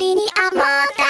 リに余った